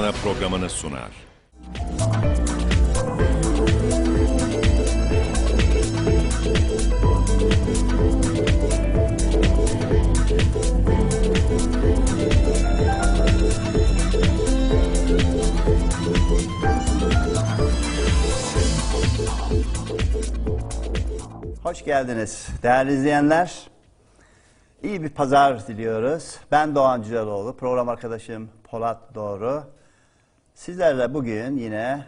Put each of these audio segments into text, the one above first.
sana programını sunar. Hoş geldiniz değerli izleyenler. İyi bir pazar diliyoruz. Ben Doğan Cüceloğlu, program arkadaşım Polat Doğru. Sizlerle bugün yine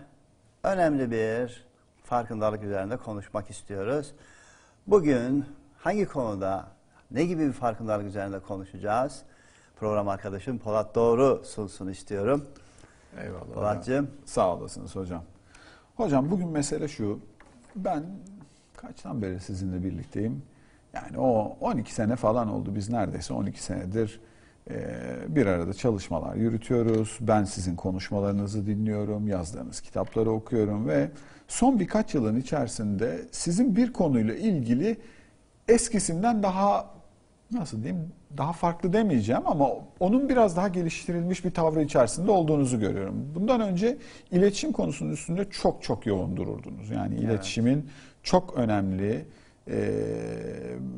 önemli bir farkındalık üzerinde konuşmak istiyoruz. Bugün hangi konuda, ne gibi bir farkındalık üzerinde konuşacağız? Program arkadaşım Polat Doğru sunsun istiyorum. Eyvallah. Polatcığım. Sağ olasınız hocam. Hocam bugün mesele şu. Ben kaçtan beri sizinle birlikteyim? Yani o 12 sene falan oldu. Biz neredeyse 12 senedir bir arada çalışmalar yürütüyoruz. Ben sizin konuşmalarınızı dinliyorum, yazdığınız kitapları okuyorum ve son birkaç yılın içerisinde sizin bir konuyla ilgili eskisinden daha nasıl diyeyim daha farklı demeyeceğim ama onun biraz daha geliştirilmiş bir tavrı içerisinde olduğunuzu görüyorum. Bundan önce iletişim konusunun üstünde çok çok yoğun dururdunuz. Yani iletişimin çok önemli, e,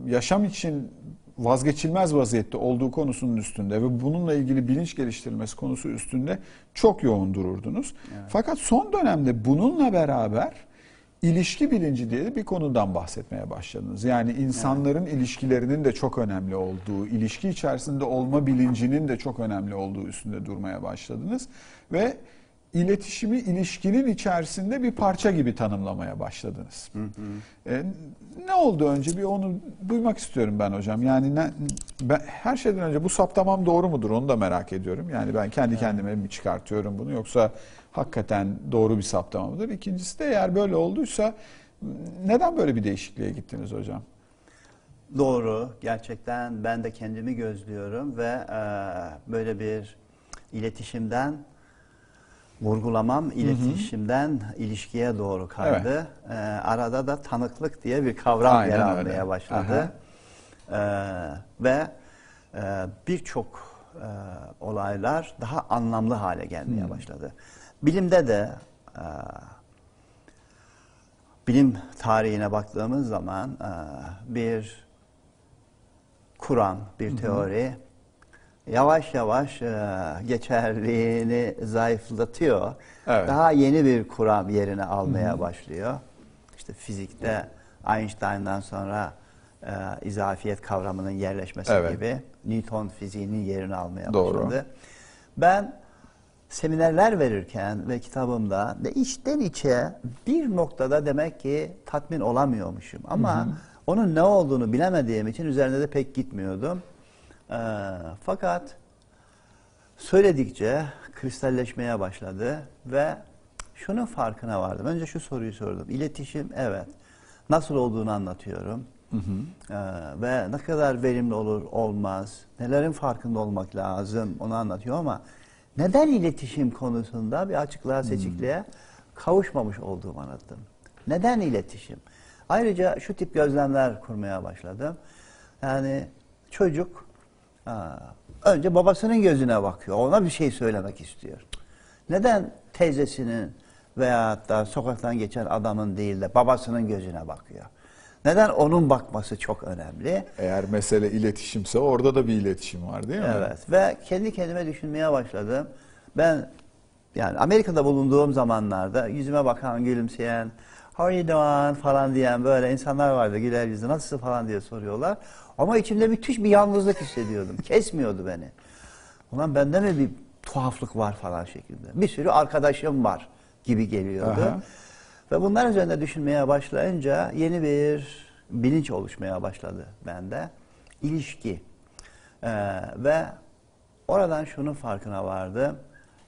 yaşam için vazgeçilmez vaziyette olduğu konusunun üstünde ve bununla ilgili bilinç geliştirilmesi konusu üstünde çok yoğun dururdunuz. Fakat son dönemde bununla beraber ilişki bilinci diye bir konudan bahsetmeye başladınız. Yani insanların ilişkilerinin de çok önemli olduğu, ilişki içerisinde olma bilincinin de çok önemli olduğu üstünde durmaya başladınız ve iletişimi ilişkinin içerisinde bir parça gibi tanımlamaya başladınız. E, ne oldu önce bir onu duymak istiyorum ben hocam. Yani ne, ben, her şeyden önce bu saptamam doğru mudur onu da merak ediyorum. Yani ben kendi kendime mi çıkartıyorum bunu yoksa hakikaten doğru bir saptama mıdır? İkincisi de eğer böyle olduysa neden böyle bir değişikliğe gittiniz hocam? Doğru, gerçekten ben de kendimi gözlüyorum ve e, böyle bir iletişimden vurgulamam, iletişimden ilişkiye doğru kaydı. E, arada da tanıklık diye bir kavram Aynen yer öyle. almaya başladı. E, ve e, birçok e, olaylar daha anlamlı hale gelmeye başladı. Bilimde de e, bilim tarihine baktığımız zaman e, bir kuram, bir teori yavaş yavaş e, geçerliğini zayıflatıyor. Evet. Daha yeni bir kuram yerini almaya başlıyor. İşte fizikte Einstein'dan sonra e, izafiyet kavramının yerleşmesi Evet. gibi Newton fiziğinin yerini almaya Doğru. başladı. Ben seminerler verirken ve kitabımda de içten içe bir noktada demek ki tatmin olamıyormuşum. Ama onun ne olduğunu bilemediğim için üzerinde de pek gitmiyordum. Ee, fakat söyledikçe kristalleşmeye başladı ve şunun farkına vardım. Önce şu soruyu sordum. İletişim evet. Nasıl olduğunu anlatıyorum. Ee, ve ne kadar verimli olur olmaz. Nelerin farkında olmak lazım onu anlatıyor ama neden iletişim konusunda bir açıklığa seçikliğe kavuşmamış olduğumu anlattım. Neden iletişim? Ayrıca şu tip gözlemler kurmaya başladım. Yani çocuk ha, önce babasının gözüne bakıyor. Ona bir şey söylemek istiyor. Neden teyzesinin veya da sokaktan geçen adamın değil de babasının gözüne bakıyor? Neden onun bakması çok önemli? Eğer mesele iletişimse orada da bir iletişim var değil mi? Evet ve kendi kendime düşünmeye başladım. Ben yani Amerika'da bulunduğum zamanlarda yüzüme bakan, gülümseyen, how are you doing falan diyen böyle insanlar vardı güler yüzlü nasılsın falan diye soruyorlar. Ama içimde müthiş bir yalnızlık hissediyordum. Kesmiyordu beni. Ulan bende mi bir tuhaflık var falan şeklinde. Bir sürü arkadaşım var gibi geliyordu. Aha. Ve bunlar üzerinde düşünmeye başlayınca yeni bir bilinç oluşmaya başladı bende. İlişki. Ee, ve oradan şunun farkına vardım.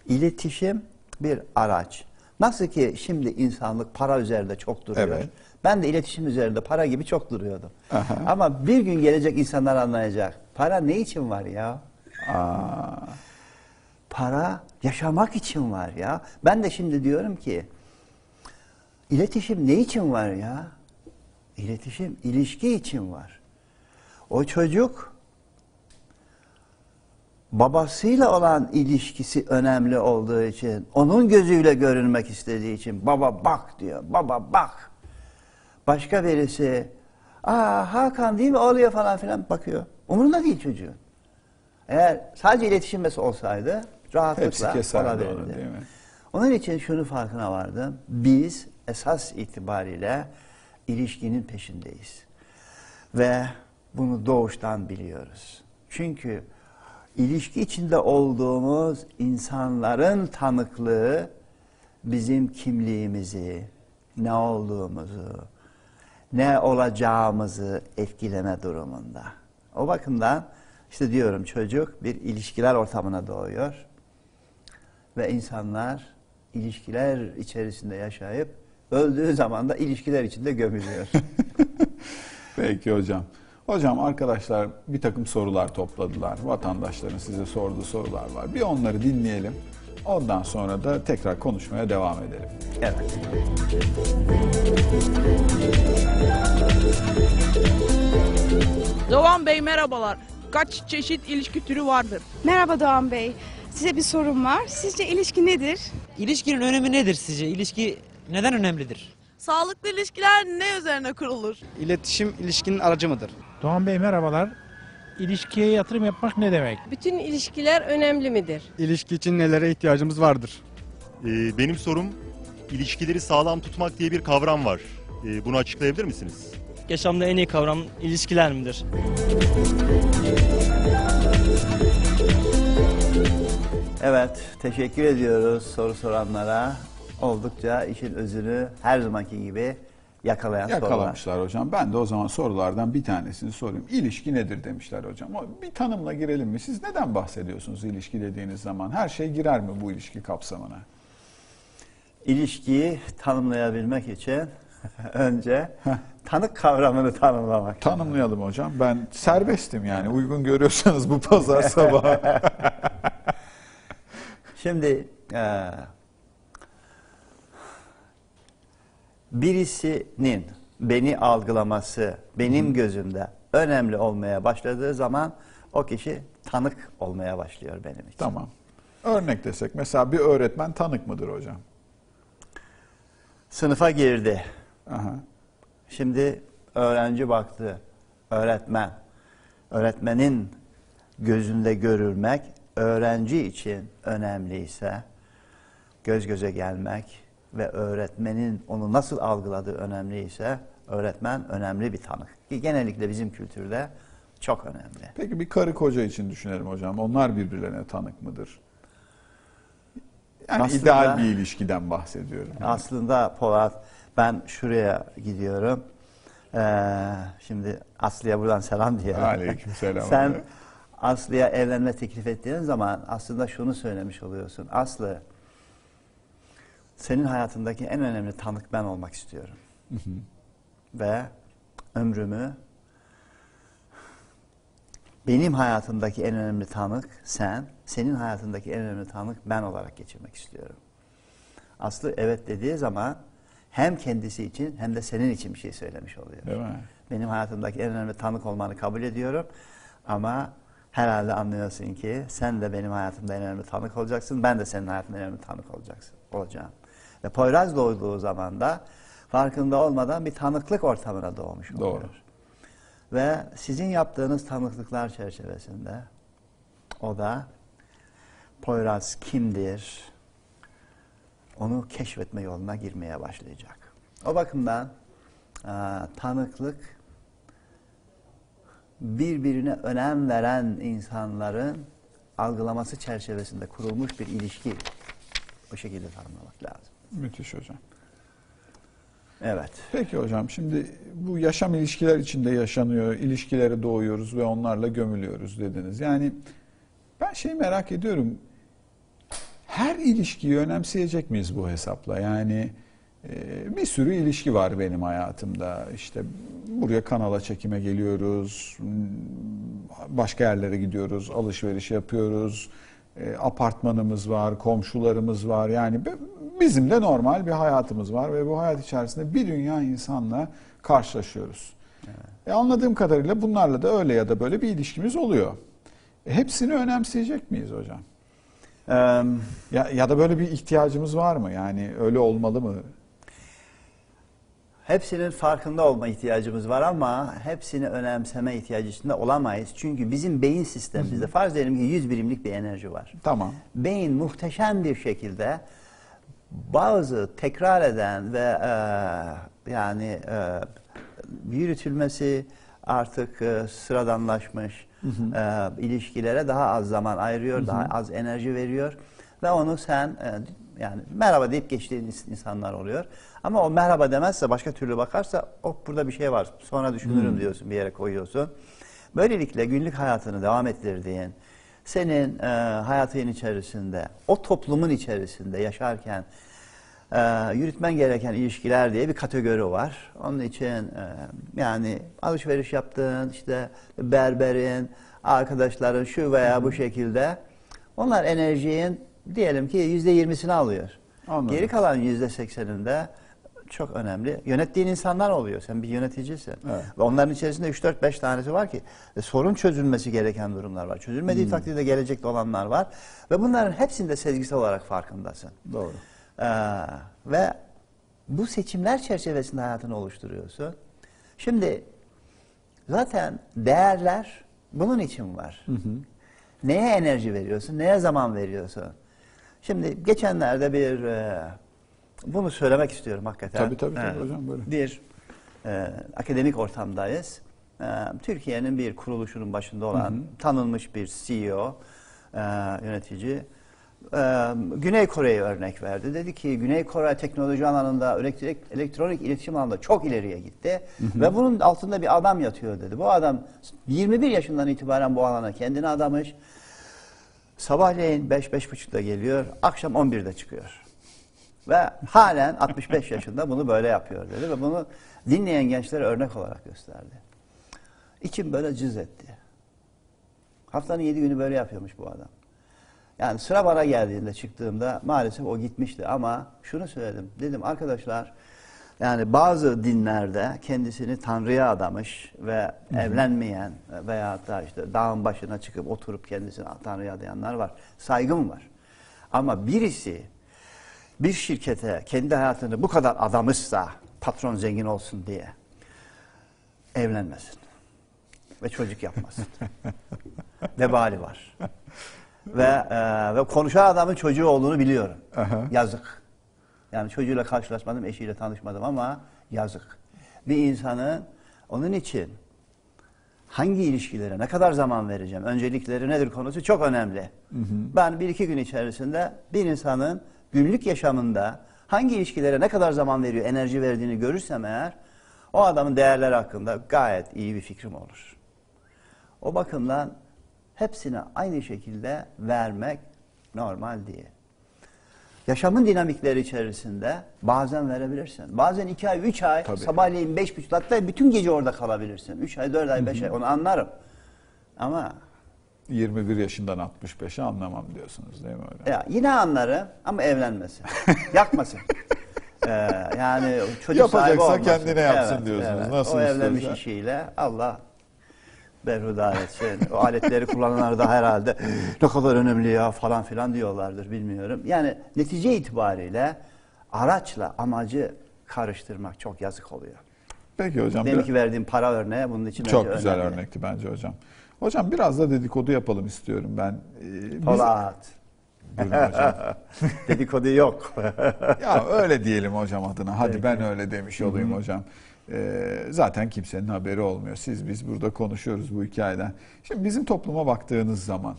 İletişim bir araç. Nasıl ki şimdi insanlık para üzerinde çok duruyor. Evet. Ben de iletişim üzerinde para gibi çok duruyordum. Aha. Ama bir gün gelecek insanlar anlayacak. Para ne için var ya? Aa, Para yaşamak için var ya. Ben de şimdi diyorum ki iletişim ne için var ya? İletişim ilişki için var. O çocuk babasıyla olan ilişkisi önemli olduğu için, onun gözüyle görünmek istediği için baba bak diyor, baba bak. Başka birisi, aa Hakan değil mi oluyor falan filan bakıyor. Umurunda değil çocuğun. Eğer sadece iletişim mesela olsaydı rahatlıkla olabilirdi. onu değil mi? Onun için şunu farkına vardım. Biz esas itibariyle ilişkinin peşindeyiz. Ve bunu doğuştan biliyoruz. Çünkü ilişki içinde olduğumuz insanların tanıklığı bizim kimliğimizi, ne olduğumuzu, ne olacağımızı etkileme durumunda. O bakımdan işte diyorum çocuk bir ilişkiler ortamına doğuyor ve insanlar ilişkiler içerisinde yaşayıp öldüğü zaman da ilişkiler içinde gömülüyor. Peki hocam. Hocam arkadaşlar bir takım sorular topladılar. Vatandaşların size sorduğu sorular var. Bir onları dinleyelim. Ondan sonra da tekrar konuşmaya devam edelim. evet. Doğan Bey merhabalar. Kaç çeşit ilişki türü vardır? Merhaba Doğan Bey. Size bir sorum var. Sizce ilişki nedir? İlişkinin önemi nedir sizce? İlişki neden önemlidir? Sağlıklı ilişkiler ne üzerine kurulur? İletişim ilişkinin aracı mıdır? Doğan Bey merhabalar. İlişkiye yatırım yapmak ne demek? Bütün ilişkiler önemli midir? İlişki için nelere ihtiyacımız vardır? Ee, benim sorum ilişkileri sağlam tutmak diye bir kavram var. Ee, bunu açıklayabilir misiniz? Yaşamda en iyi kavram ilişkiler midir? Evet, teşekkür ediyoruz soru soranlara. Oldukça işin özünü her zamanki gibi yakalayan sorular. Yakalamışlar hocam. Ben de o zaman sorulardan bir tanesini sorayım. İlişki nedir demişler hocam. Bir tanımla girelim mi? Siz neden bahsediyorsunuz ilişki dediğiniz zaman? Her şey girer mi bu ilişki kapsamına? İlişkiyi tanımlayabilmek için önce tanık kavramını tanımlamak. Tanımlayalım hocam. Ben serbestim yani. Uygun görüyorsanız bu pazar sabahı. Şimdi eee, birisinin beni algılaması benim gözümde önemli olmaya başladığı zaman o kişi tanık olmaya başlıyor benim için. tamam. Örnek desek mesela bir öğretmen tanık mıdır hocam? Sınıfa girdi. Aha. Şimdi öğrenci baktı. Öğretmen. Öğretmenin gözünde görülmek öğrenci için önemliyse göz göze gelmek ve öğretmenin onu nasıl algıladığı önemliyse öğretmen önemli bir tanık. Ki genellikle bizim kültürde çok önemli. Peki bir karı koca için düşünelim hocam. Onlar birbirlerine tanık mıdır? Yani Aslında- ideal bir ilişkiden bahsediyorum. Aslında Polat ben şuraya gidiyorum. Ee, şimdi Aslı'ya buradan selam diyelim. Aleykümselam. Sen Aslı'ya evlenme teklif ettiğin zaman aslında şunu söylemiş oluyorsun. Aslı senin hayatındaki en önemli tanık ben olmak istiyorum. Ve ömrümü benim hayatımdaki en önemli tanık sen, senin hayatındaki en önemli tanık ben olarak geçirmek istiyorum. Aslı evet dediği zaman hem kendisi için hem de senin için bir şey söylemiş oluyor. Değil mi? Benim hayatımdaki en önemli tanık olmanı kabul ediyorum. Ama herhalde anlıyorsun ki sen de benim hayatımda en önemli tanık olacaksın. Ben de senin hayatında en önemli tanık olacaksın, olacağım. Ve Poyraz doğduğu zaman da farkında olmadan bir tanıklık ortamına doğmuş oluyor. Doğru. Ve sizin yaptığınız tanıklıklar çerçevesinde o da Poyraz kimdir? Onu keşfetme yoluna girmeye başlayacak. O bakımdan eee, tanıklık birbirine önem veren insanların algılaması çerçevesinde kurulmuş bir ilişki. Bu şekilde tanımlamak lazım. Müthiş hocam. Evet. Peki hocam şimdi bu yaşam ilişkiler içinde yaşanıyor. İlişkilere doğuyoruz ve onlarla gömülüyoruz dediniz. Yani ben şeyi merak ediyorum. Her ilişkiyi önemseyecek miyiz bu hesapla? Yani e, bir sürü ilişki var benim hayatımda. İşte buraya kanala çekime geliyoruz. Başka yerlere gidiyoruz. Alışveriş yapıyoruz. E, apartmanımız var, komşularımız var. Yani bi- bizim de normal bir hayatımız var ve bu hayat içerisinde bir dünya insanla karşılaşıyoruz. E, anladığım kadarıyla bunlarla da öyle ya da böyle bir ilişkimiz oluyor. E, hepsini önemseyecek miyiz hocam? Ee, Ya, ya da böyle bir ihtiyacımız var mı? Yani öyle olmalı mı? Hepsinin farkında olma ihtiyacımız var ama hepsini önemseme ihtiyacı içinde olamayız. Çünkü bizim beyin sistemimizde farz edelim ki 100 birimlik bir enerji var. Tamam. Beyin muhteşem bir şekilde bazı tekrar eden ve e, yani e, yürütülmesi artık e, sıradanlaşmış e, ilişkilere daha az zaman ayırıyor, daha az enerji veriyor ve onu sen e, yani merhaba deyip geçtiğin ins- insanlar oluyor. Ama o merhaba demezse başka türlü bakarsa o burada bir şey var. Sonra düşünürüm diyorsun bir yere koyuyorsun. Böylelikle günlük hayatını devam ettirdiğin, senin e, hayatın içerisinde, o toplumun içerisinde yaşarken e, yürütmen gereken ilişkiler diye bir kategori var. Onun için e, yani alışveriş yaptığın, işte berberin, arkadaşların şu veya bu şekilde onlar enerjinin diyelim ki yüzde yirmisini alıyor. Anladım. Geri kalan yüzde sekseninde çok önemli. Yönettiğin insanlar oluyor. Sen bir yöneticisin. Evet. Ve onların içerisinde 3-4-5 tanesi var ki e, sorun çözülmesi gereken durumlar var. Çözülmediği Hmm. takdirde gelecekte olanlar var. Ve bunların hepsinde sezgisel olarak farkındasın. Doğru. Ee, ve bu seçimler çerçevesinde hayatını oluşturuyorsun. Şimdi zaten değerler bunun için var. Neye enerji veriyorsun, neye zaman veriyorsun? Şimdi geçenlerde bir e, bunu söylemek istiyorum hakikaten. Tabii, tabii, tabii Evet. hocam, buyurun. Bir e, akademik ortamdayız. E, Türkiye'nin bir kuruluşunun başında olan tanınmış bir CEO, e, yönetici e, Güney Kore'ye örnek verdi. Dedi ki Güney Kore teknoloji alanında, elektrik, elektronik iletişim alanında çok ileriye gitti. Ve bunun altında bir adam yatıyor dedi. Bu adam 21 yaşından itibaren bu alana kendini adamış. Sabahleyin 5-5.30'da geliyor, akşam 11'de çıkıyor. Ve halen 65 yaşında bunu böyle yapıyor dedi ve bunu dinleyen gençlere örnek olarak gösterdi. İçim böyle cız etti. Haftanın 7 günü böyle yapıyormuş bu adam. Yani sıra bana geldiğinde çıktığımda maalesef o gitmişti ama şunu söyledim. Dedim arkadaşlar yani bazı dinlerde kendisini Tanrı'ya adamış ve evlenmeyen veya da işte dağın başına çıkıp oturup kendisini Tanrı'ya adayanlar var. Saygım var. Ama birisi bir şirkete kendi hayatını bu kadar adamışsa patron zengin olsun diye evlenmesin ve çocuk yapmasın. Vebali var. ve e, ve konuşan adamın çocuğu olduğunu biliyorum. Yazık. Yani çocuğuyla karşılaşmadım, eşiyle tanışmadım ama yazık. Bir insanın onun için hangi ilişkilere ne kadar zaman vereceğim, öncelikleri nedir konusu çok önemli. Ben bir iki gün içerisinde bir insanın günlük yaşamında hangi ilişkilere ne kadar zaman veriyor, enerji verdiğini görürsem eğer o adamın değerleri hakkında gayet iyi bir fikrim olur. O bakımdan hepsine aynı şekilde vermek normal değil. Yaşamın dinamikleri içerisinde bazen verebilirsin. Bazen iki ay, üç ay, Tabii. sabahleyin beş buçuk, hatta bütün gece orada kalabilirsin. Üç ay, dört ay, beş ay, onu anlarım. Ama 21 yaşından 65'e anlamam diyorsunuz değil mi öyle? ya yine anlarım ama evlenmesin. Yakmasın. Ee, yani çocuk Yapacaksa sahibi olmasın. kendine yapsın diyorsunuz. Nasıl o evlenmiş işiyle Allah berhudar etsin. o aletleri kullananlar da herhalde ne kadar önemli ya falan filan diyorlardır bilmiyorum. Yani netice itibariyle araçla amacı karıştırmak çok yazık oluyor. Peki hocam. Bir- ki verdiğim para örneği bunun için Çok bence güzel önemli. örnekti bence hocam. Hocam biraz da dedikodu yapalım istiyorum ben. Ee, biz- Polat. Hocam. Dedikodu yok. ya öyle diyelim hocam adına. Hadi Peki. ben öyle demiş olayım hocam. Ee, zaten kimsenin haberi olmuyor. Siz biz burada konuşuyoruz bu hikayeden. Şimdi bizim topluma baktığınız zaman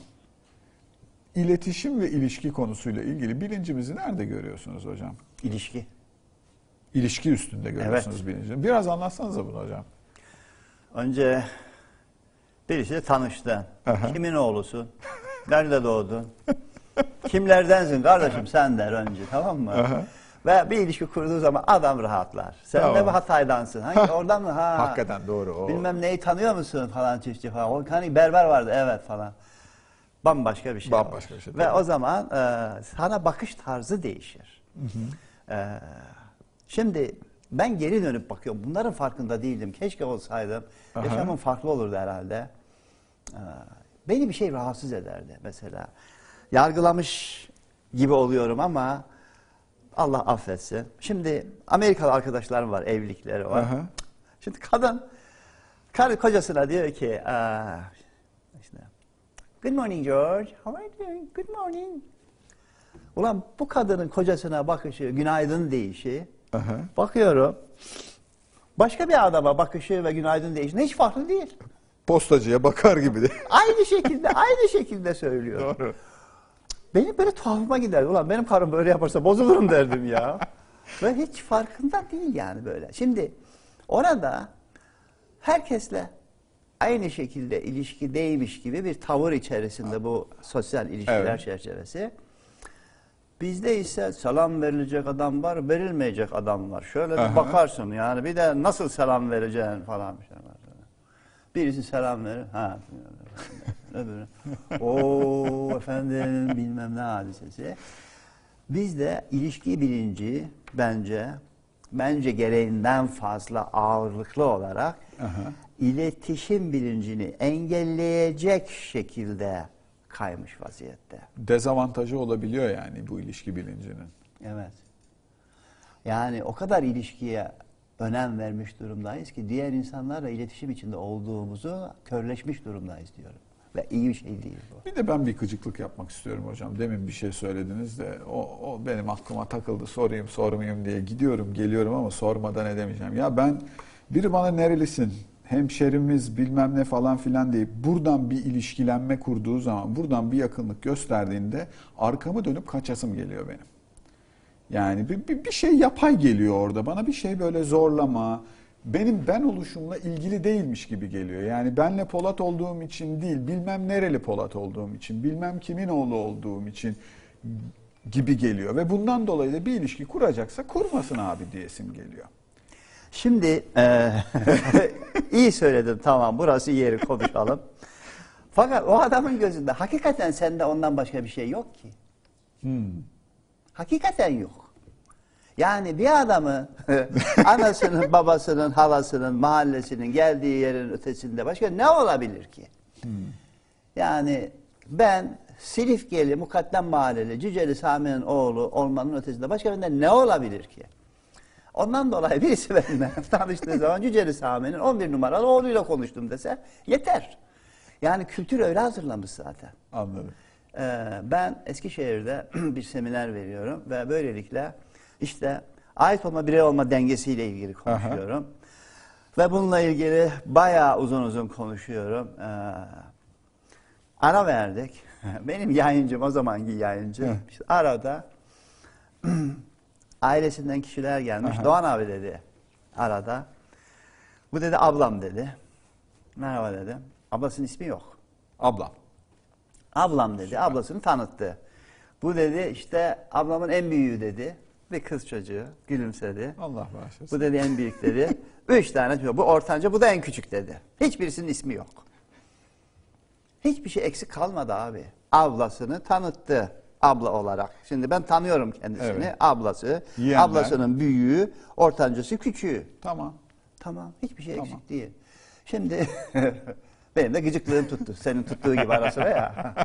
iletişim ve ilişki konusuyla ilgili bilincimizi nerede görüyorsunuz hocam? İlişki. İlişki üstünde görüyorsunuz bilincini. Biraz anlatsanıza bunu hocam. Önce birisiyle tanıştın. Aha. Kimin oğlusun? Nerede doğdun? Kimlerdensin kardeşim sen der önce tamam mı? Aha. Ve bir ilişki kurduğu zaman adam rahatlar. Sen Tamam. de bir Hatay'dansın. Hangi oradan mı? Ha. Hakikaten doğru. O. Bilmem neyi tanıyor musun falan çiftçi falan. O hani berber vardı evet falan. Bambaşka bir şey. Bambaşka olur. bir şey, Ve o zaman e, sana bakış tarzı değişir. E, şimdi ben geri dönüp bakıyorum. Bunların farkında değildim. Keşke olsaydım. Aha. Yaşamım farklı olurdu herhalde. E, beni bir şey rahatsız ederdi mesela. Yargılamış gibi oluyorum ama Allah affetsin. Şimdi Amerikalı arkadaşlarım var, evlilikleri var. Aha. Şimdi kadın karı kocasına diyor ki "Aa, işte, Good morning George. How are you doing? Good morning. Ulan bu kadının kocasına bakışı, günaydın deyişi. Aha. Bakıyorum. Başka bir adama bakışı ve günaydın deyişi hiç farklı değil. Postacıya bakar gibi de. Aynı şekilde, aynı şekilde söylüyor. Doğru. Benim böyle tuhafıma gider. Ulan benim karım böyle yaparsa bozulurum derdim ya. Ve hiç farkında değil yani böyle. Şimdi orada herkesle aynı şekilde ilişkideymiş gibi bir tavır içerisinde bu sosyal ilişkiler Evet. çerçevesi. Bizde ise selam verilecek adam var, verilmeyecek adam var. Şöyle bir Aha. bakarsın yani bir de nasıl selam vereceksin falan bir şey var. Birisi selam verir. Ha. Öbürü. O efendim bilmem ne hadisesi. Bizde ilişki bilinci bence bence gereğinden fazla ağırlıklı olarak Aha. iletişim bilincini engelleyecek şekilde kaymış vaziyette. Dezavantajı olabiliyor yani bu ilişki bilincinin. Evet. Yani o kadar ilişkiye önem vermiş durumdayız ki diğer insanlarla iletişim içinde olduğumuzu körleşmiş durumdayız diyorum. Ve iyi bir şey değil bu. Bir de ben bir gıcıklık yapmak istiyorum hocam. Demin bir şey söylediniz de o, o benim aklıma takıldı. Sorayım sormayayım diye gidiyorum geliyorum ama sormadan edemeyeceğim. Ya ben biri bana nerelisin? Hemşerimiz bilmem ne falan filan deyip buradan bir ilişkilenme kurduğu zaman buradan bir yakınlık gösterdiğinde arkamı dönüp kaçasım geliyor benim. Yani bir, bir, bir şey yapay geliyor orada bana bir şey böyle zorlama benim ben oluşumla ilgili değilmiş gibi geliyor. Yani benle Polat olduğum için değil bilmem nereli Polat olduğum için bilmem kimin oğlu olduğum için gibi geliyor. Ve bundan dolayı da bir ilişki kuracaksa kurmasın abi diyesim geliyor. Şimdi eee, iyi söyledin tamam burası yeri konuşalım. Fakat o adamın gözünde hakikaten sende ondan başka bir şey yok ki. Hakikaten yok. Yani bir adamı anasının, babasının, halasının, mahallesinin geldiği yerin ötesinde başka ne olabilir ki? Yani ben Silifkeli, Mukaddem Mahalleli, Cüceli Sami'nin oğlu olmanın ötesinde başka bende ne olabilir ki? Ondan dolayı birisi benimle tanıştığı zaman Cüceli Sami'nin 11 numaralı oğluyla konuştum dese yeter. Yani kültür öyle hazırlamış zaten. Anladım. Ee, ben Eskişehir'de bir seminer veriyorum ve böylelikle işte ait olma birey olma dengesiyle ilgili konuşuyorum. Ve bununla ilgili bayağı uzun uzun konuşuyorum. Ee, ara verdik. Benim yayıncım o zamanki yayıncı. Hı. işte arada ailesinden kişiler gelmiş. Aha. Doğan abi dedi arada. Bu dedi ablam dedi. Merhaba dedim. Ablasının ismi yok. Ablam. Ablam dedi. Ablasını tanıttı. Bu dedi işte ablamın en büyüğü dedi. Bir kız çocuğu gülümsedi. Allah bağışlasın. Bu dedi en büyük dedi. Üç tane çocuk. Bu ortanca bu da en küçük dedi. Hiçbirisinin ismi yok. Hiçbir şey eksik kalmadı abi. Ablasını tanıttı abla olarak. Şimdi ben tanıyorum kendisini. Evet. Ablası, Yeğenler. ablasının büyüğü, ortancası küçüğü. Tamam. Tamam. Hiçbir şey Tamam. eksik değil. Şimdi benim de gıcıklığım tuttu. Senin tuttuğu gibi ara sıra ya.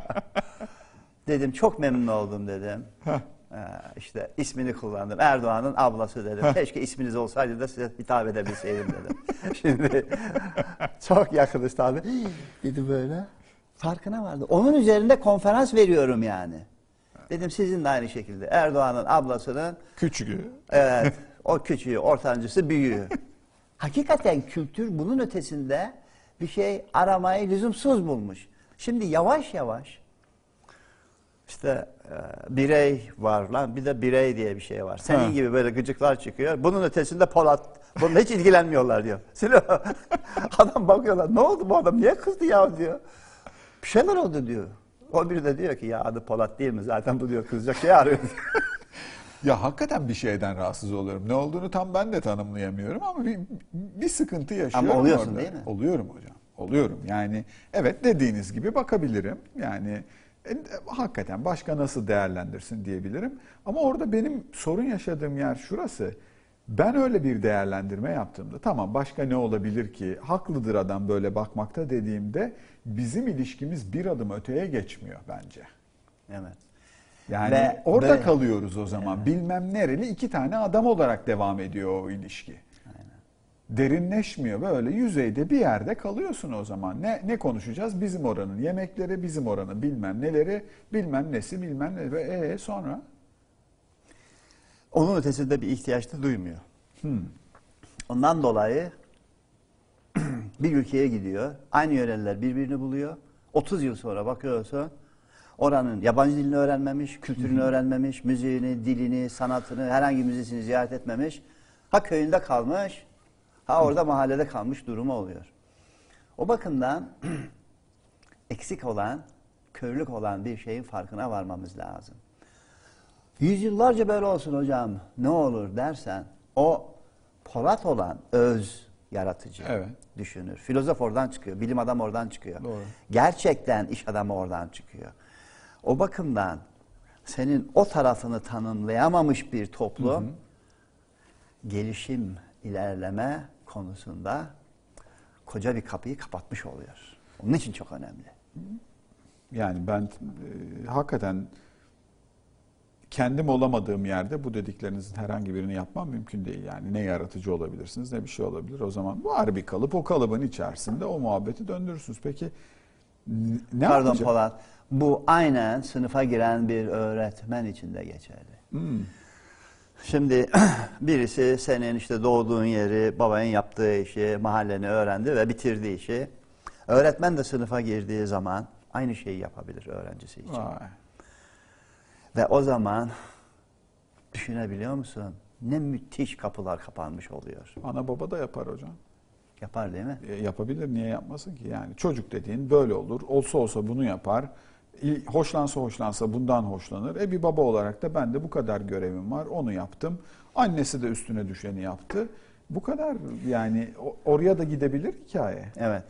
dedim çok memnun oldum dedim. Ee, işte ismini kullandım. Erdoğan'ın ablası dedim. Keşke isminiz olsaydı da size hitap edebilseydim dedim. Şimdi çok yakınız tabii. Dedi böyle. Farkına vardı. Onun üzerinde konferans veriyorum yani. Dedim sizin de aynı şekilde. Erdoğan'ın ablasının Küçüğü. Evet. O küçüğü, ortancısı, büyüğü. Hakikaten kültür bunun ötesinde bir şey aramayı lüzumsuz bulmuş. Şimdi yavaş yavaş işte e, birey var lan bir de birey diye bir şey var. Senin Ha. gibi böyle gıcıklar çıkıyor. Bunun ötesinde Polat. Bununla hiç ilgilenmiyorlar diyor. Şimdi adam bakıyorlar ne oldu bu adam niye kızdı ya diyor. Bir şeyler oldu diyor. O biri de diyor ki ya adı Polat değil mi zaten bu diyor kızacak şey arıyor. Ya hakikaten bir şeyden rahatsız oluyorum. Ne olduğunu tam ben de tanımlayamıyorum ama bir, bir sıkıntı yaşıyorum Ama oluyorsun orada. değil mi? Oluyorum hocam. Oluyorum. Yani evet dediğiniz gibi bakabilirim. Yani e, hakikaten başka nasıl değerlendirsin diyebilirim. Ama orada benim sorun yaşadığım yer şurası. Ben öyle bir değerlendirme yaptığımda tamam başka ne olabilir ki haklıdır adam böyle bakmakta dediğimde bizim ilişkimiz bir adım öteye geçmiyor bence. Evet. Yani Ve orada böyle- kalıyoruz o zaman. Bilmem nereli iki tane adam olarak devam ediyor o ilişki. Derinleşmiyor böyle yüzeyde bir yerde kalıyorsun o zaman. Ne ne konuşacağız? Bizim oranın yemekleri, bizim oranın bilmem neleri, bilmem nesi, bilmem ne ve e sonra Onun ötesinde bir ihtiyaç da duymuyor. Hmm. Ondan dolayı bir ülkeye gidiyor. Aynı yöreller birbirini buluyor. 30 yıl sonra bakıyorsun oranın yabancı dilini öğrenmemiş, kültürünü öğrenmemiş, müziğini, dilini, sanatını, herhangi müzesini ziyaret etmemiş. Ha köyünde kalmış, ha orada mahallede kalmış durumu oluyor. O bakımdan eksik olan, körlük olan bir şeyin farkına varmamız lazım. Yüzyıllarca böyle olsun hocam ne olur dersen o Polat olan öz yaratıcı Evet. düşünür. Filozof oradan çıkıyor, bilim adamı oradan çıkıyor. Doğru. Gerçekten iş adamı oradan çıkıyor. O bakımdan senin o tarafını tanımlayamamış bir toplum gelişim, ilerleme konusunda koca bir kapıyı kapatmış oluyor. Onun için çok önemli. yani ben e, hakikaten kendim olamadığım yerde bu dediklerinizin herhangi birini yapmam mümkün değil. Yani ne yaratıcı olabilirsiniz ne bir şey olabilir. O zaman var bir kalıp o kalıbın içerisinde o muhabbeti döndürürsünüz. Peki ne Pardon yapacak? Polat, bu aynen sınıfa giren bir öğretmen için de geçerli. Hmm. Şimdi birisi senin işte doğduğun yeri, babanın yaptığı işi, mahalleni öğrendi ve bitirdi işi. Öğretmen de sınıfa girdiği zaman aynı şeyi yapabilir öğrencisi için. Vay. Ve o zaman düşünebiliyor musun? Ne müthiş kapılar kapanmış oluyor. Ana baba da yapar hocam. Yapar değil mi? E, yapabilir niye yapmasın ki? Yani çocuk dediğin böyle olur. Olsa olsa bunu yapar. Hoşlansa hoşlansa bundan hoşlanır. E bir baba olarak da ben de bu kadar görevim var. Onu yaptım. Annesi de üstüne düşeni yaptı. Bu kadar yani oraya da gidebilir hikaye. Evet.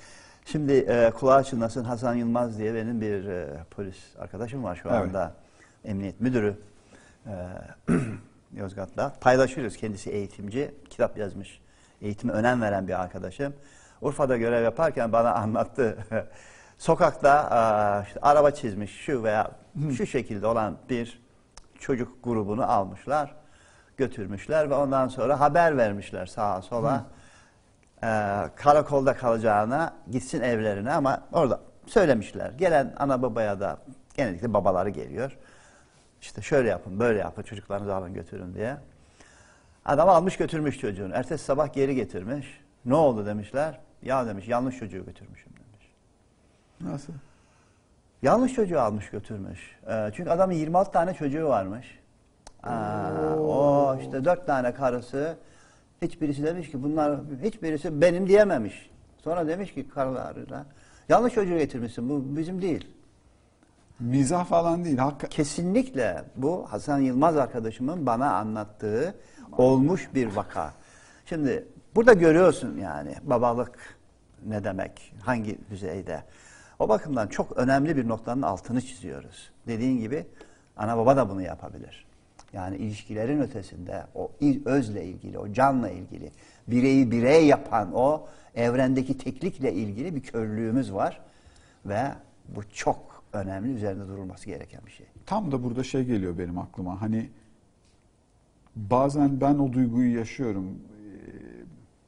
Şimdi e, kulağı çınlasın Hasan Yılmaz diye benim bir e, polis arkadaşım var şu Evet. anda. Emniyet müdürü. E, Yozgat'ta. Paylaşıyoruz. Kendisi eğitimci. Kitap yazmış. Eğitime önem veren bir arkadaşım. Urfa'da görev yaparken bana anlattı. Sokakta işte araba çizmiş şu veya şu şekilde olan bir çocuk grubunu almışlar. Götürmüşler ve ondan sonra haber vermişler sağa sola. Ee, karakolda kalacağına gitsin evlerine ama orada söylemişler. Gelen ana babaya da genellikle babaları geliyor. İşte şöyle yapın, böyle yapın, çocuklarınızı alın götürün diye. Adam almış götürmüş çocuğunu. Ertesi sabah geri getirmiş. Ne oldu demişler. Ya demiş yanlış çocuğu götürmüşüm. Nasıl? Yanlış çocuğu almış götürmüş. Ee, çünkü adamın 26 tane çocuğu varmış. Aa, o işte dört tane karısı. Hiçbirisi demiş ki bunlar hiçbirisi benim diyememiş. Sonra demiş ki karılarıyla yanlış çocuğu getirmişsin bu bizim değil. Mizah falan değil. Hakika- Kesinlikle bu Hasan Yılmaz arkadaşımın bana anlattığı olmuş bir vaka. Şimdi burada görüyorsun yani babalık ne demek, hangi düzeyde. O bakımdan çok önemli bir noktanın altını çiziyoruz. Dediğin gibi ana baba da bunu yapabilir. Yani ilişkilerin ötesinde o özle ilgili, o canla ilgili, bireyi birey yapan o evrendeki teklikle ilgili bir körlüğümüz var. Ve bu çok önemli, üzerinde durulması gereken bir şey. Tam da burada şey geliyor benim aklıma. Hani bazen ben o duyguyu yaşıyorum.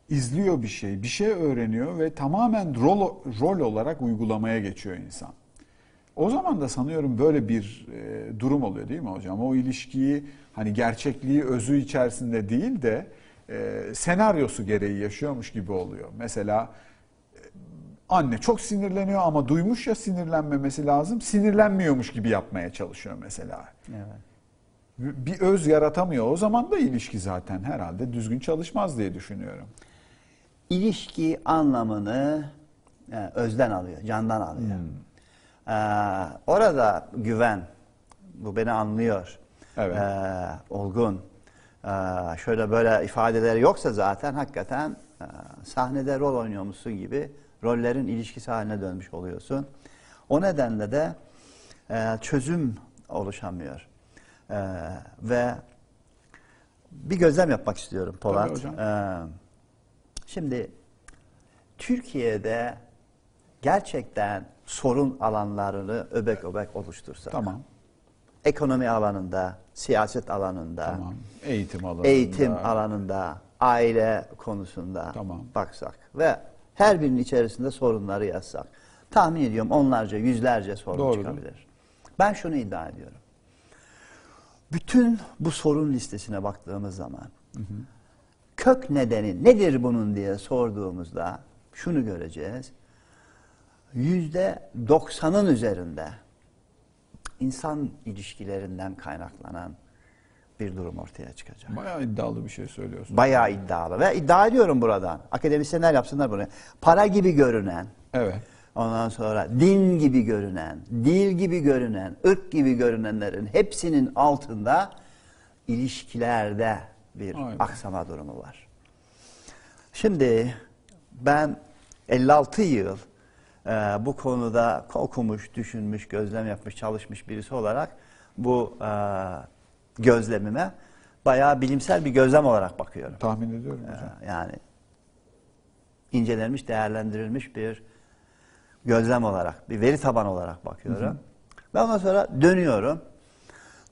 İzliyor bir şey, bir şey öğreniyor ve tamamen rol, rol olarak uygulamaya geçiyor insan. O zaman da sanıyorum böyle bir e, durum oluyor değil mi hocam? O ilişkiyi hani gerçekliği özü içerisinde değil de e, senaryosu gereği yaşıyormuş gibi oluyor. Mesela e, anne çok sinirleniyor ama duymuş ya sinirlenmemesi lazım. Sinirlenmiyormuş gibi yapmaya çalışıyor mesela. Evet. Bir öz yaratamıyor. O zaman da ilişki zaten herhalde düzgün çalışmaz diye düşünüyorum. İlişki anlamını e, özden alıyor, candan alıyor. Ee, orada güven, bu beni anlıyor, Evet. Ee, olgun, ee, şöyle böyle ifadeleri yoksa zaten hakikaten e, sahnede rol oynuyormuşsun gibi rollerin ilişkisi haline dönmüş oluyorsun. O nedenle de e, çözüm oluşamıyor. Ee, ve bir gözlem yapmak istiyorum Polat. Tabii hocam. Ee, şimdi Türkiye'de gerçekten sorun alanlarını öbek öbek oluştursak. Tamam. Ekonomi alanında, siyaset alanında, Tamam. Eğitim alanında. eğitim alanında, aile konusunda Tamam. baksak ve her birinin içerisinde sorunları yazsak. Tahmin ediyorum onlarca, yüzlerce sorun Doğrudur. çıkabilir. Ben şunu iddia ediyorum. Bütün bu sorun listesine baktığımız zaman kök nedeni nedir bunun diye sorduğumuzda şunu göreceğiz. Yüzde doksanın üzerinde insan ilişkilerinden kaynaklanan bir durum ortaya çıkacak. Bayağı iddialı bir şey söylüyorsun. Bayağı iddialı ve iddia ediyorum buradan. Akademisyenler yapsınlar bunu. Para gibi görünen, Evet. ondan sonra din gibi görünen, dil gibi görünen, ırk gibi görünenlerin hepsinin altında ilişkilerde bir Aynen. aksama durumu var. Şimdi ben 56 yıl e, bu konuda okumuş, düşünmüş, gözlem yapmış, çalışmış birisi olarak bu e, gözlemime bayağı bilimsel bir gözlem olarak bakıyorum. Tahmin ediyorum hocam. Ee, Yani incelenmiş, değerlendirilmiş bir gözlem olarak, bir veri tabanı olarak bakıyorum. Ve ondan sonra dönüyorum.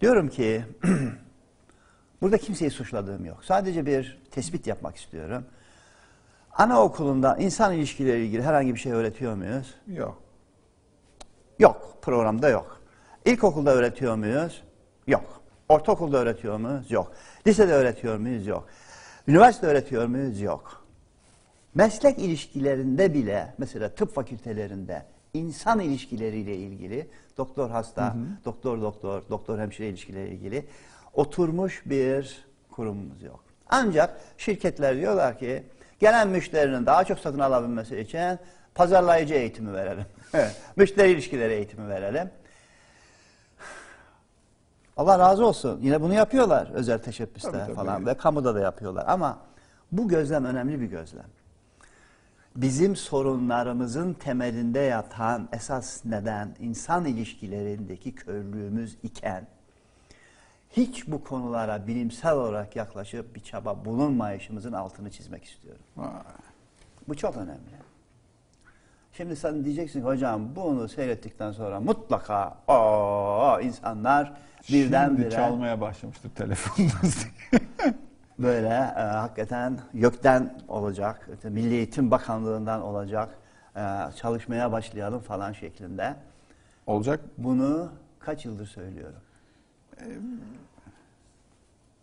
Diyorum ki burada kimseyi suçladığım yok. Sadece bir tespit yapmak istiyorum. Anaokulunda insan ilişkileri ilgili herhangi bir şey öğretiyor muyuz? Yok. Yok. Programda yok. İlkokulda öğretiyor muyuz? Yok. Ortaokulda öğretiyor muyuz? Yok. Lisede öğretiyor muyuz? Yok. Üniversite öğretiyor muyuz? Yok. Meslek ilişkilerinde bile mesela tıp fakültelerinde insan ilişkileriyle ilgili doktor hasta, doktor doktor, doktor hemşire ilişkileri ilgili oturmuş bir kurumumuz yok. Ancak şirketler diyorlar ki gelen müşterinin daha çok satın alabilmesi için pazarlayıcı eğitimi verelim. Müşteri ilişkileri eğitimi verelim. Allah razı olsun. Yine bunu yapıyorlar özel teşebbüste Tabii, tabii. falan ve kamuda da yapıyorlar. Ama bu gözlem önemli bir gözlem. Bizim sorunlarımızın temelinde yatan esas neden insan ilişkilerindeki körlüğümüz iken hiç bu konulara bilimsel olarak yaklaşıp bir çaba bulunmayışımızın altını çizmek istiyorum. Vay. Bu çok önemli. Şimdi sen diyeceksin ki hocam bunu seyrettikten sonra mutlaka o insanlar Şimdi birdenbire çalmaya başlamıştır telefonunuz. böyle e, hakikaten YÖK'ten olacak, işte Milli Eğitim Bakanlığı'ndan olacak, e, çalışmaya başlayalım falan şeklinde. Olacak. Bunu kaç yıldır söylüyorum.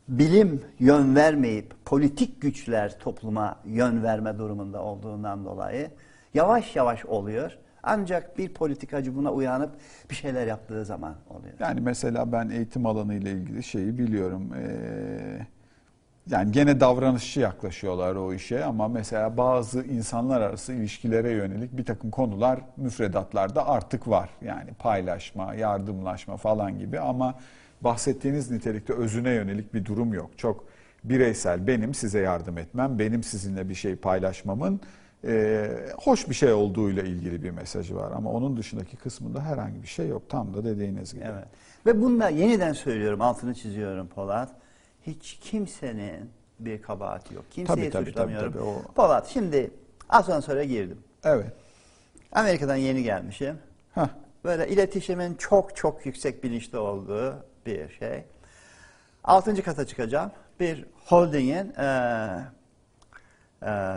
Bilim yön vermeyip politik güçler topluma yön verme durumunda olduğundan dolayı yavaş yavaş oluyor. Ancak bir politikacı buna uyanıp bir şeyler yaptığı zaman oluyor. Yani mesela ben eğitim alanı ile ilgili şeyi biliyorum. Ee, yani gene davranışçı yaklaşıyorlar o işe ama mesela bazı insanlar arası ilişkilere yönelik bir takım konular müfredatlarda artık var. Yani paylaşma, yardımlaşma falan gibi ama bahsettiğiniz nitelikte özüne yönelik bir durum yok. Çok bireysel benim size yardım etmem, benim sizinle bir şey paylaşmamın e, hoş bir şey olduğuyla ilgili bir mesajı var. Ama onun dışındaki kısmında herhangi bir şey yok. Tam da dediğiniz gibi. Evet. Ve bunda yeniden söylüyorum, altını çiziyorum Polat. Hiç kimsenin bir kabahati yok. Kimseyi Tabii, tabii, suçlamıyorum. tabii, tabii, o- Polat şimdi asansöre girdim. Evet. Amerika'dan yeni gelmişim. Heh. Böyle iletişimin çok çok yüksek bilinçli olduğu bir şey. Altıncı kata çıkacağım. Bir holdingin eee eee,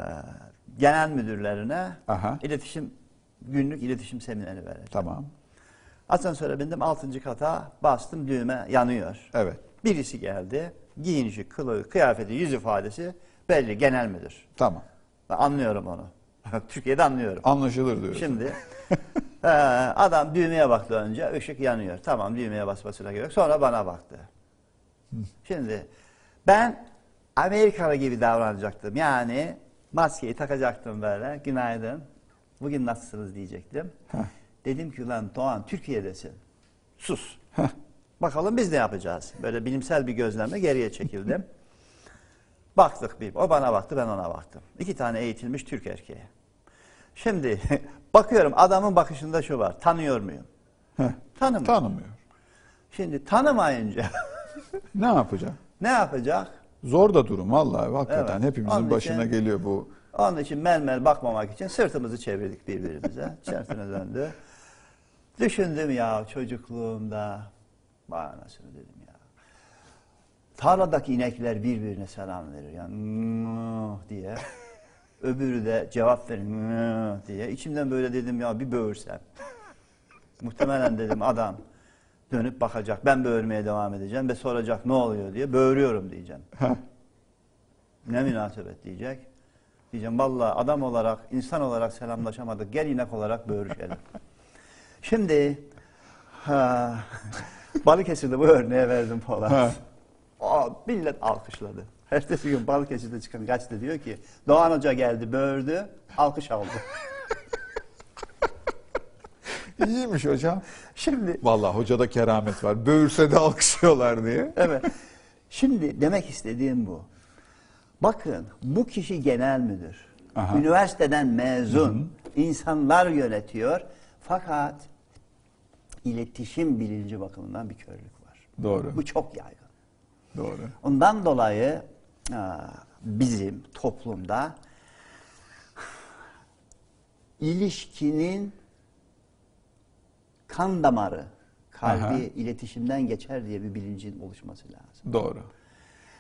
genel müdürlerine Aha. iletişim günlük iletişim semineri vereceğim. Tamam. Asansöre bindim altıncı kata bastım düğme yanıyor. Evet. Birisi geldi. Giyinişi, kılığı, kıyafeti, yüz ifadesi belli genel müdür. Tamam. Ben anlıyorum onu. Türkiye'de anlıyorum. Anlaşılır diyorsun. Şimdi adam düğmeye baktı önce ışık yanıyor. Tamam düğmeye basmasına gerek. Sonra bana baktı. Şimdi ben Amerikalı gibi davranacaktım. Yani maskeyi takacaktım böyle. Günaydın. Bugün nasılsınız diyecektim. Dedim ki lan Doğan Türkiye'desin. Sus. Bakalım biz ne yapacağız? Böyle bilimsel bir gözlemle geriye çekildim. Baktık bir. O bana baktı ben ona baktım. İki tane eğitilmiş Türk erkeği. Şimdi bakıyorum adamın bakışında şu var. Tanıyor muyum? Tanımıyorum. Tanımıyor. Şimdi tanımayınca Ne yapacak? ne yapacak? Zor da durum vallahi hakikaten Evet. hepimizin Onun başına için- geliyor bu. Onun için melmel bakmamak için sırtımızı çevirdik birbirimize. Sırtına döndü. Düşündüm ya çocukluğumda. Bana nasıl dedim ya. Tarladaki inekler birbirine selam verir. Yani diye. Öbürü de cevap verir "Mıh" diye. İçimden böyle dedim ya bir böğürsem. Muhtemelen dedim adam dönüp bakacak. Ben böğürmeye devam edeceğim ve soracak ne oluyor diye. Böğürüyorum diyeceğim. Ne münasebet diyecek. Diyeceğim vallahi adam olarak, insan olarak selamlaşamadık. Gel inek olarak böğürüşelim. Şimdi ha, Balıkesir'de bu örneğe verdim falan. O millet alkışladı. Ertesi gün Balıkesir'de çıkan gazete diyor ki Doğan Hoca geldi böğürdü, alkış aldı. İyiymiş hocam. Şimdi Vallahi hocada keramet var. Böğürse de alkışlıyorlar diye. Evet. Şimdi demek istediğim bu. Bakın bu kişi genel müdür. Aha. Üniversiteden mezun insanlar yönetiyor. Fakat iletişim bilinci bakımından bir körlük var. Doğru. Bu çok yaygın. Doğru. Ondan dolayı bizim toplumda ilişkinin kan damarı, kalbi Aha. iletişimden geçer diye bir bilincin oluşması lazım. Doğru.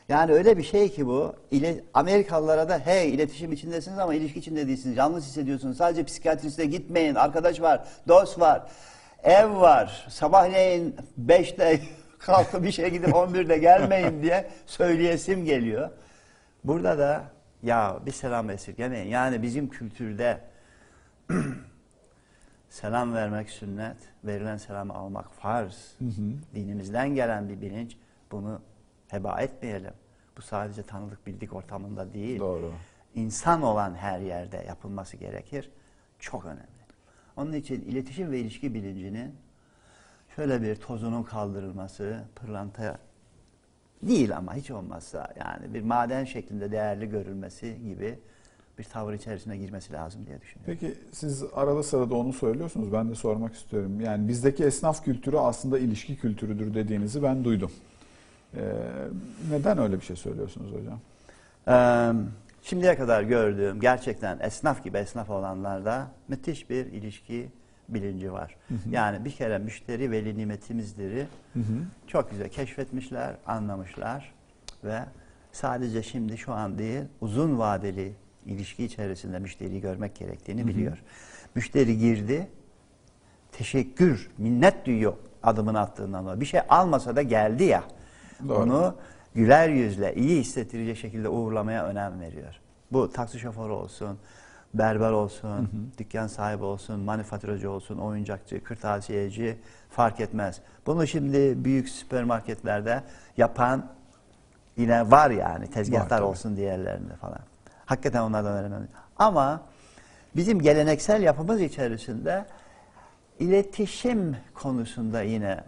Yani öyle bir şey ki bu. ile- Amerikalılara da hey iletişim içindesiniz ama ilişki içinde değilsiniz. Yalnız hissediyorsunuz. Sadece psikiyatriste gitmeyin. Arkadaş var, dost var, ev var. Sabahleyin 5'te kalkıp işe gidip 11'de gelmeyin diye söyleyesim geliyor. Burada da ya bir selam esirgemeyin. Yani bizim kültürde selam vermek sünnet, verilen selamı almak farz. Dinimizden gelen bir bilinç. Bunu heba etmeyelim. Bu sadece tanıdık bildik ortamında değil. Doğru. İnsan olan her yerde yapılması gerekir. Çok önemli. Onun için iletişim ve ilişki bilincinin şöyle bir tozunun kaldırılması, pırlanta değil ama hiç olmazsa yani bir maden şeklinde değerli görülmesi gibi bir tavır içerisine girmesi lazım diye düşünüyorum. Peki siz arada sırada onu söylüyorsunuz. Ben de sormak istiyorum. Yani bizdeki esnaf kültürü aslında ilişki kültürüdür dediğinizi ben duydum. Ee, neden öyle bir şey söylüyorsunuz hocam? Ee, şimdiye kadar gördüğüm gerçekten esnaf gibi esnaf olanlarda müthiş bir ilişki bilinci var. Yani bir kere müşteri veli nimetimizdir. Çok güzel keşfetmişler, anlamışlar ve sadece şimdi şu an değil uzun vadeli ilişki içerisinde müşteriyi görmek gerektiğini biliyor. Müşteri girdi, teşekkür, minnet duyuyor adımını attığından dolayı. Bir şey almasa da geldi ya. Doğru. Onu güler yüzle, iyi hissettirecek şekilde uğurlamaya önem veriyor. Bu taksi şoförü olsun, berber olsun, dükkan sahibi olsun, manifaturacı olsun, oyuncakçı, kırtasiyeci fark etmez. Bunu şimdi büyük süpermarketlerde yapan yine var yani tezgahlar tabii. olsun diğerlerinde falan. Hakikaten onlardan öğrenmemiz. Ama bizim geleneksel yapımız içerisinde iletişim konusunda yine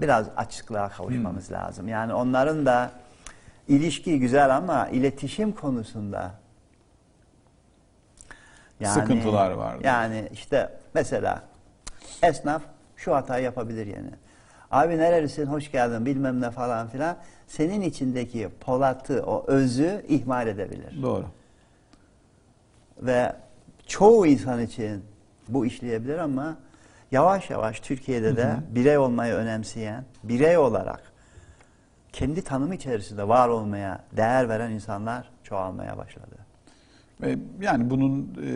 biraz açıklığa kavuşmamız lazım. Yani onların da ilişki güzel ama iletişim konusunda Sıkıntılar vardı. Yani işte mesela esnaf şu hatayı yapabilir yani. Abi nerelisin hoş geldin bilmem ne falan filan. Senin içindeki polatı o özü ihmal edebilir. Doğru. Ve çoğu insan için bu işleyebilir ama yavaş yavaş Türkiye'de de birey olmayı önemseyen, birey olarak kendi tanımı içerisinde var olmaya değer veren insanlar çoğalmaya başladı. Ve yani bunun e,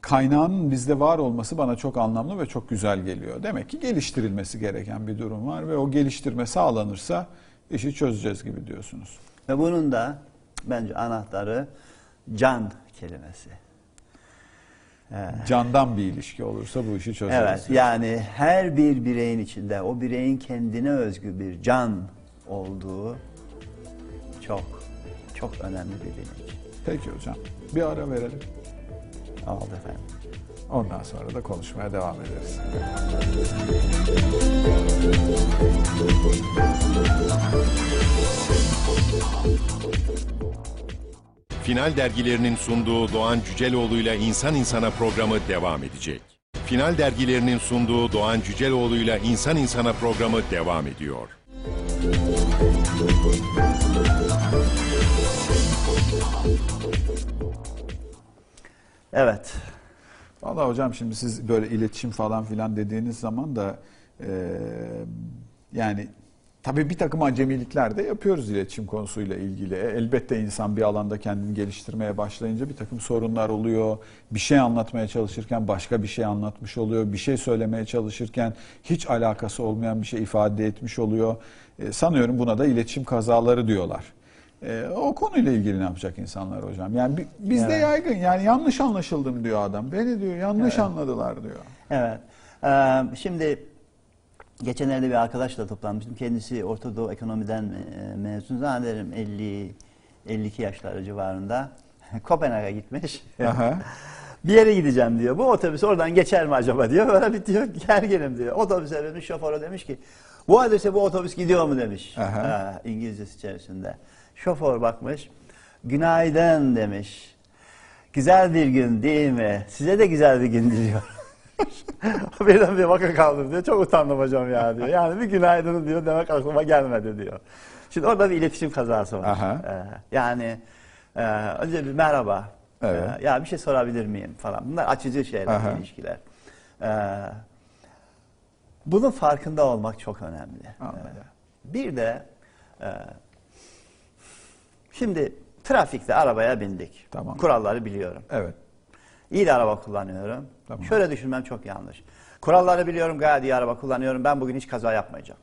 kaynağının bizde var olması bana çok anlamlı ve çok güzel geliyor. Demek ki geliştirilmesi gereken bir durum var ve o geliştirme sağlanırsa işi çözeceğiz gibi diyorsunuz. Ve bunun da bence anahtarı can kelimesi. Candan bir ilişki olursa bu işi çözeriz. Evet yani her bir bireyin içinde o bireyin kendine özgü bir can olduğu çok çok önemli bir bilinç. Peki hocam. Bir ara verelim. Oldu efendim. Ondan sonra da konuşmaya devam ederiz. Final dergilerinin sunduğu Doğan Cüceloğlu ile İnsan İnsana programı devam edecek. Final dergilerinin sunduğu Doğan Cüceloğlu ile İnsan İnsana programı devam ediyor. Evet. Valla hocam şimdi siz böyle iletişim falan filan dediğiniz zaman da e, yani tabii bir takım acemilikler de yapıyoruz iletişim konusuyla ilgili. E, elbette insan bir alanda kendini geliştirmeye başlayınca bir takım sorunlar oluyor. Bir şey anlatmaya çalışırken başka bir şey anlatmış oluyor. Bir şey söylemeye çalışırken hiç alakası olmayan bir şey ifade etmiş oluyor. E, sanıyorum buna da iletişim kazaları diyorlar. E, o konuyla ilgili ne yapacak insanlar hocam? Yani bi- bizde Evet. yaygın yani yanlış anlaşıldım diyor adam. Beni diyor yanlış Evet. anladılar diyor. Evet. Ee, şimdi geçenlerde bir arkadaşla toplanmıştım. Kendisi Orta Doğu ekonomiden e, mezun zannederim 50 52 yaşları civarında. Kopenhag'a gitmiş. Aha. bir yere gideceğim diyor. Bu otobüs oradan geçer mi acaba diyor. Böyle bir diyor gerginim diyor. Otobüse binmiş şoföre demiş ki bu adrese bu otobüs gidiyor mu demiş. Aha. Ha, İngilizcesi içerisinde. Şoför bakmış. Günaydın demiş. Güzel bir gün değil mi? Size de güzel bir gün diliyor. Birden bir vaka kaldım diyor. Çok utandım hocam ya diyor. Yani bir günaydın diyor demek aklıma gelmedi diyor. Şimdi orada bir iletişim kazası var. Aha. Ee, yani e, önce bir merhaba. Evet. Ee, ya bir şey sorabilir miyim falan. Bunlar açıcı şeyler, Aha. ilişkiler. Ee, bunun farkında olmak çok önemli. Anladım. Ee, bir de e, şimdi trafikte arabaya bindik. Tamam. Kuralları biliyorum. Evet. İyi de araba kullanıyorum. Tamam. Şöyle düşünmem çok yanlış. Kuralları biliyorum, gayet iyi araba kullanıyorum. Ben bugün hiç kaza yapmayacağım.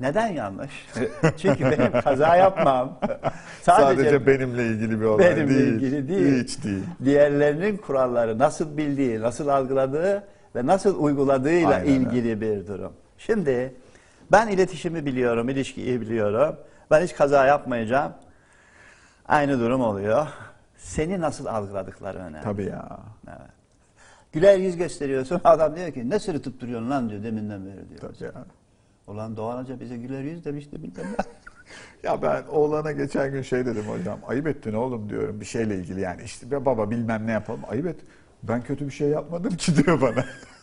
Neden yanlış? Çünkü benim kaza yapmam. Sadece, benimle ilgili bir olay benimle değil. ilgili değil. Hiç değil. diğerlerinin kuralları nasıl bildiği, nasıl algıladığı ve nasıl uyguladığıyla Aynen öyle. ilgili bir durum. Şimdi ben iletişimi biliyorum, ilişkiyi biliyorum. Ben hiç kaza yapmayacağım. Aynı durum oluyor. Seni nasıl algıladıkları önemli. Tabii ya. Evet. Güler yüz gösteriyorsun. Adam diyor ki ne sırıtıp duruyorsun lan diyor deminden beri diyor. Tabii ya. Ulan Doğan Hoca bize güler yüz demişti bilmem ne. Ya ben oğlana geçen gün şey dedim hocam. Ayıp ettin oğlum diyorum bir şeyle ilgili yani. işte baba bilmem ne yapalım. Ayıp et. Ben kötü bir şey yapmadım ki diyor bana.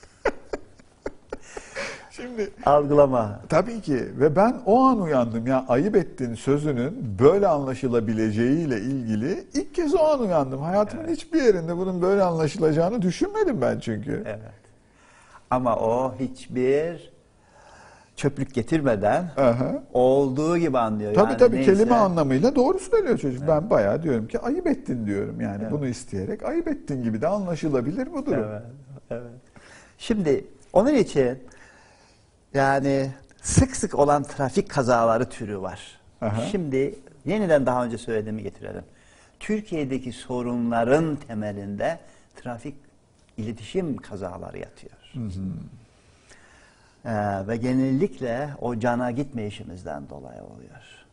Şimdi Algılama. Tabii ki ve ben o an uyandım ya ayıp ettin sözünün böyle anlaşılabileceğiyle ilgili ilk kez o an uyandım. Hayatımın hiçbir yerinde bunun böyle anlaşılacağını düşünmedim ben çünkü. Evet. Ama o hiçbir çöplük getirmeden Aha. olduğu gibi anlıyor. Tabii yani tabii neyse. kelime anlamıyla doğru söylüyor çocuk. Ben bayağı diyorum ki ayıp ettin diyorum yani bunu isteyerek ayıp ettin gibi de anlaşılabilir bu durum. Evet, evet. Şimdi onun için yani sık sık olan trafik kazaları türü var. Aha. Şimdi yeniden daha önce söylediğimi getirelim. Türkiye'deki sorunların temelinde trafik iletişim kazaları yatıyor. Ee, ve genellikle o cana gitme işimizden dolayı oluyor.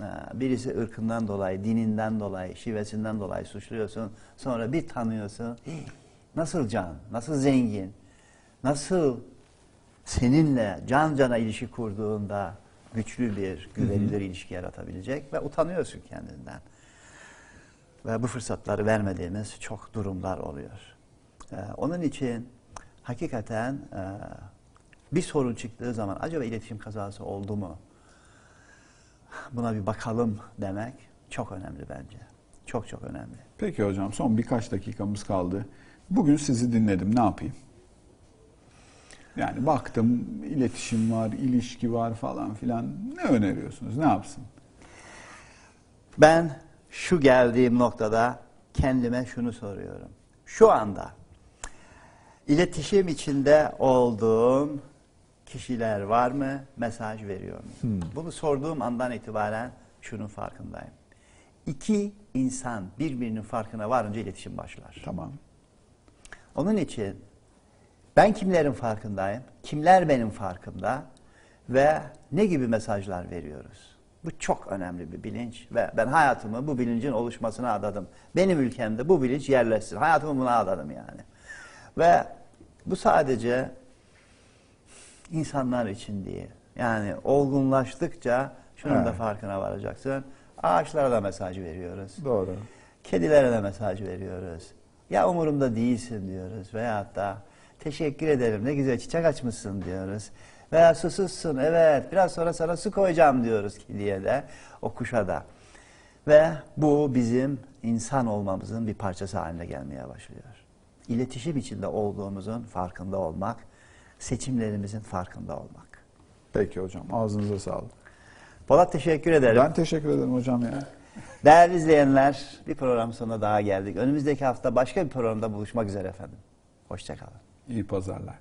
Ee, birisi ırkından dolayı, dininden dolayı, şivesinden dolayı suçluyorsun. Sonra bir tanıyorsun. "Hii, Nasıl can, nasıl zengin, nasıl seninle can cana ilişki kurduğunda güçlü bir, güvenilir ilişki yaratabilecek ve utanıyorsun kendinden. Ve bu fırsatları vermediğimiz çok durumlar oluyor. Ee, onun için hakikaten e, bir sorun çıktığı zaman acaba iletişim kazası oldu mu? Buna bir bakalım demek çok önemli bence. Çok çok önemli. Peki hocam son birkaç dakikamız kaldı. Bugün sizi dinledim ne yapayım? Yani baktım iletişim var, ilişki var falan filan. Ne öneriyorsunuz? Ne yapsın? Ben şu geldiğim noktada kendime şunu soruyorum. Şu anda iletişim içinde olduğum kişiler var mı? Mesaj veriyor mu? Bunu sorduğum andan itibaren şunun farkındayım. İki insan birbirinin farkına varınca iletişim başlar. Tamam. Onun için ben kimlerin farkındayım, kimler benim farkımda ve ne gibi mesajlar veriyoruz? Bu çok önemli bir bilinç ve ben hayatımı bu bilincin oluşmasına adadım. Benim ülkemde bu bilinç yerleşsin. Hayatımı buna adadım yani. Ve bu sadece insanlar için değil. Yani olgunlaştıkça şunun da Evet. farkına varacaksın. Ağaçlara da mesaj veriyoruz. Doğru. Kedilere de mesaj veriyoruz. Ya umurumda değilsin diyoruz veyahut da teşekkür ederim ne güzel çiçek açmışsın diyoruz. Veya susuzsun evet biraz sonra sana su koyacağım diyoruz kediye de o kuşa da. Ve bu bizim insan olmamızın bir parçası haline gelmeye başlıyor. İletişim içinde olduğumuzun farkında olmak, seçimlerimizin farkında olmak. Peki hocam ağzınıza sağlık. Polat teşekkür ederim. Ben teşekkür ederim hocam ya. Değerli izleyenler bir program sonuna daha geldik. Önümüzdeki hafta başka bir programda buluşmak üzere efendim. Hoşçakalın. i poza Le.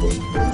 Thank